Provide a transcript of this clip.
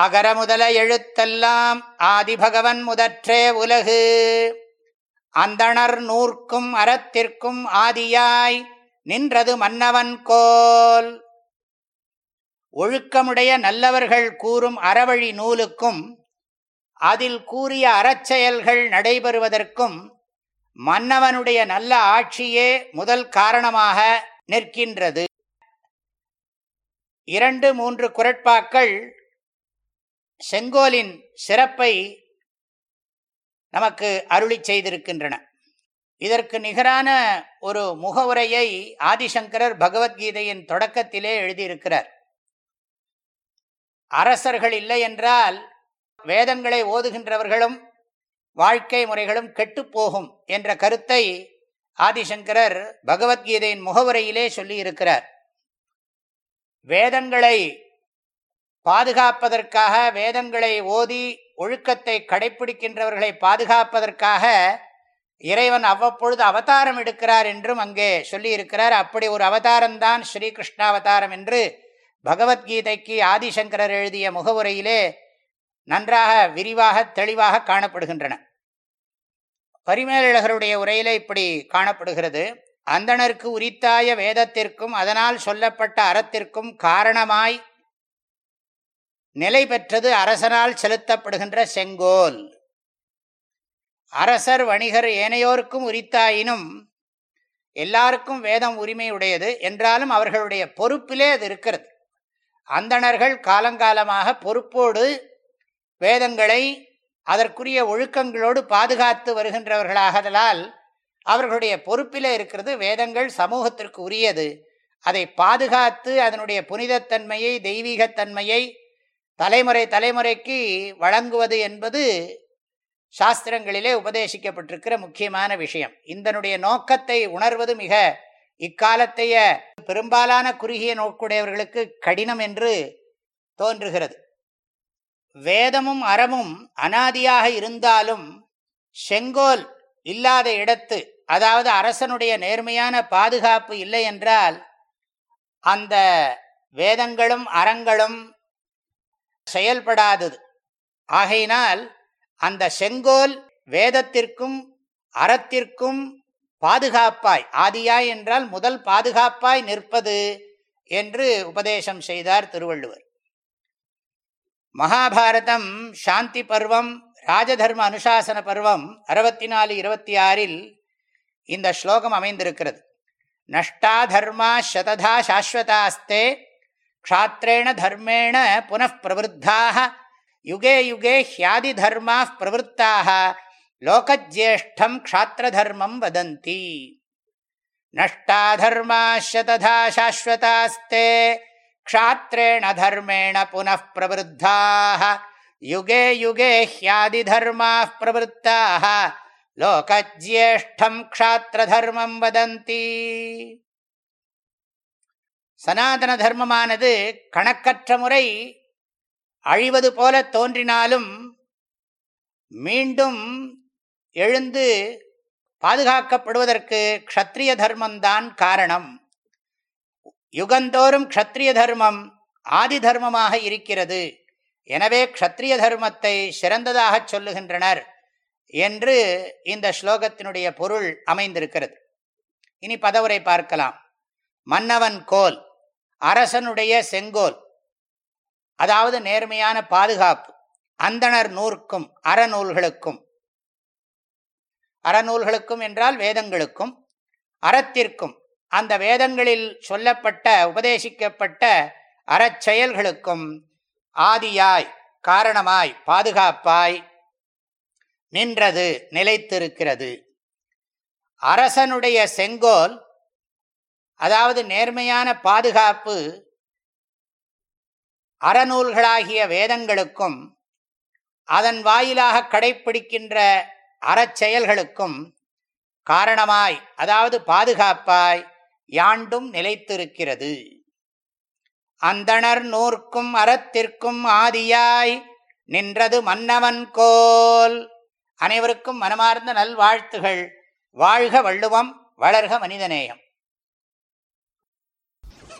அகர முதல எழுத்தெல்லாம் ஆதிபகவன் முதற்றே உலகு. அந்தணர் நூற்கும் அறத்திற்கும் ஆதியாய் நின்றது மன்னவன் கோல். ஒழுக்கமுடைய நல்லவர்கள் கூறும் அறவழி நூலுக்கும் அதில் கூறிய அறச்செயல்கள் நடைபெறுவதற்கும் மன்னவனுடைய நல்ல ஆட்சியே முதல் காரணமாக நிற்கின்றது. இரண்டு மூன்று குரட்பாக்கள் செங்கோலின் சிறப்பை நமக்கு அருளி செய்திருக்கின்றன. இதற்கு நிகரான ஒரு முகவுரையை ஆதிசங்கரர் பகவத்கீதையின் தொடக்கத்திலே எழுதியிருக்கிறார். அரசர்கள் இல்லை என்றால் வேதங்களை ஓதுகின்றவர்களும் வாழ்க்கை முறைகளும் கெட்டுப்போகும் என்ற கருத்தை ஆதிசங்கரர் பகவத்கீதையின் முகவுரையிலே சொல்லியிருக்கிறார். வேதங்களை பாதுகாப்பதற்காக வேதங்களை ஓதி ஒழுக்கத்தை கடைபிடிக்கின்றவர்களை பாதுகாப்பதற்காக இறைவன் அவ்வப்பொழுது அவதாரம் எடுக்கிறார் என்றும் அங்கே சொல்லியிருக்கிறார். அப்படி ஒரு அவதாரம்தான் ஸ்ரீகிருஷ்ணாவதாரம் என்று பகவத்கீதைக்கு ஆதிசங்கரர் எழுதிய முகவுரையிலே நன்றாக விரிவாக தெளிவாக காணப்படுகின்றன. பரிமேலழகருடைய உரையில இப்படி காணப்படுகிறது. அந்தணருக்கு உரித்தாய வேதத்திற்கும் அதனால் சொல்லப்பட்ட அறத்திற்கும் காரணமாய் நிலை பெற்றது அரசனால் செலுத்தப்படுகின்ற செங்கோல். அரசர் வணிகர் ஏனையோருக்கும் உரித்தாயினும் எல்லாருக்கும் வேதம் உரிமை உடையது என்றாலும் அவர்களுடைய பொறுப்பிலே அது இருக்கிறது. அந்தணர்கள் காலங்காலமாக பொறுப்போடு வேதங்களை அதற்குரிய ஒழுக்கங்களோடு பாதுகாத்து வருகின்றவர்களாகதலால் அவர்களுடைய பொறுப்பிலே இருக்கிறது. வேதங்கள் சமூகத்திற்கு உரியது. அதை பாதுகாத்து அதனுடைய புனிதத்தன்மையை தெய்வீகத்தன்மையை தலைமுறை தலைமுறைக்கு வழங்குவது என்பது சாஸ்திரங்களிலே உபதேசிக்கப்பட்டிருக்கிற முக்கியமான விஷயம். இதனுடைய நோக்கத்தை உணர்வது மிக இக்காலத்தைய பெரும்பாலான குறுகிய நோக்குடையவர்களுக்கு கடினம் என்று தோன்றுகிறது. வேதமும் அறமும் அனாதியாக இருந்தாலும் செங்கோல் இல்லாத இடத்து அதாவது அரசனுடைய நேர்மையான பாதுகாப்பு இல்லை என்றால் அந்த வேதங்களும் அறங்களும் செயல்படாதது. ஆகையினால் அந்த செங்கோல் வேதத்திற்கும் அறத்திற்கும் பாதுகாப்பாய் ஆதியாய் என்றால் முதல் பாதுகாப்பாய் நிற்பது என்று உபதேசம் செய்தார் திருவள்ளுவர். மகாபாரதம் சாந்தி பருவம் ராஜதர்ம அனுசாசன பருவம் அறுபத்தி நாலு இருபத்தி ஆறில் இந்த ஸ்லோகம் அமைந்திருக்கிறது. நஷ்டா தர்மா சததா சாஸ்வதாஸ்தே க்ஷாத்திரேண தர்மேண புனப்பிரவருத்தாக யுகே யுகே ஹியாதி தர்மா பிரவருத்தாக. லோகஜேஷ்டம் க்ஷாத்திரதர்மம் வதந்தி. நஷ்டா தர்மாஷ ததா சாஸ்வதாஸ்தே. க்ஷாத்திரேண தர்மேண புனப்பிரவருத்தாக யுகே யுகே ஹியாதி தர்மா பிரவருத்தாக. லோகஜேஷ்டம் க்ஷாத்திரதர்மம் வதந்தி. சனாதன தர்மமானது கணக்கற்ற முறை அழிவது போல தோன்றினாலும் மீண்டும் எழுந்து பாதுகாக்கப்படுவதற்கு க்ஷத்ரிய தர்மம்தான் காரணம். யுகந்தோறும் க்ஷத்ரிய தர்மம் ஆதி தர்மமாக இருக்கிறது. எனவே க்ஷத்ரிய தர்மத்தை சிறந்ததாக சொல்லுகின்றனர் என்று இந்த ஸ்லோகத்தினுடைய பொருள் அமைந்திருக்கிறது. இனி பதவுரை பார்க்கலாம். மன்னவன் கோல். அரசனுடைய செங்கோல் அதாவது நேர்மையான பாதுகாப்பு அந்தணர் நூற்கும் அறநூல்களுக்கும் அறநூல்களுக்கும் என்றால் வேதங்களுக்கும் அறத்திற்கும் அந்த வேதங்களில் சொல்லப்பட்ட உபதேசிக்கப்பட்ட அறச்செயல்களுக்கும் ஆதியாய் காரணமாய் பாதுகாப்பாய் நின்றது நிலைத்திருக்கிறது. அரசனுடைய செங்கோல் அதாவது நேர்மையான பாதுகாப்பு அறநூல்களாகிய வேதங்களுக்கும் அதன் வாயிலாக கடைப்பிடிக்கின்ற அறச்செயல்களுக்கும் காரணமாய் அதாவது பாதுகாப்பாய் யாண்டும் நிலைத்திருக்கிறது. அந்தணர் நூற்கும் அறத்திற்கும் ஆதியாய் நின்றது மன்னவன் கோல். அனைவருக்கும் மனமார்ந்த நல்வாழ்த்துகள். வாழ்க வள்ளுவம் வளர்க மனிதநேயம்.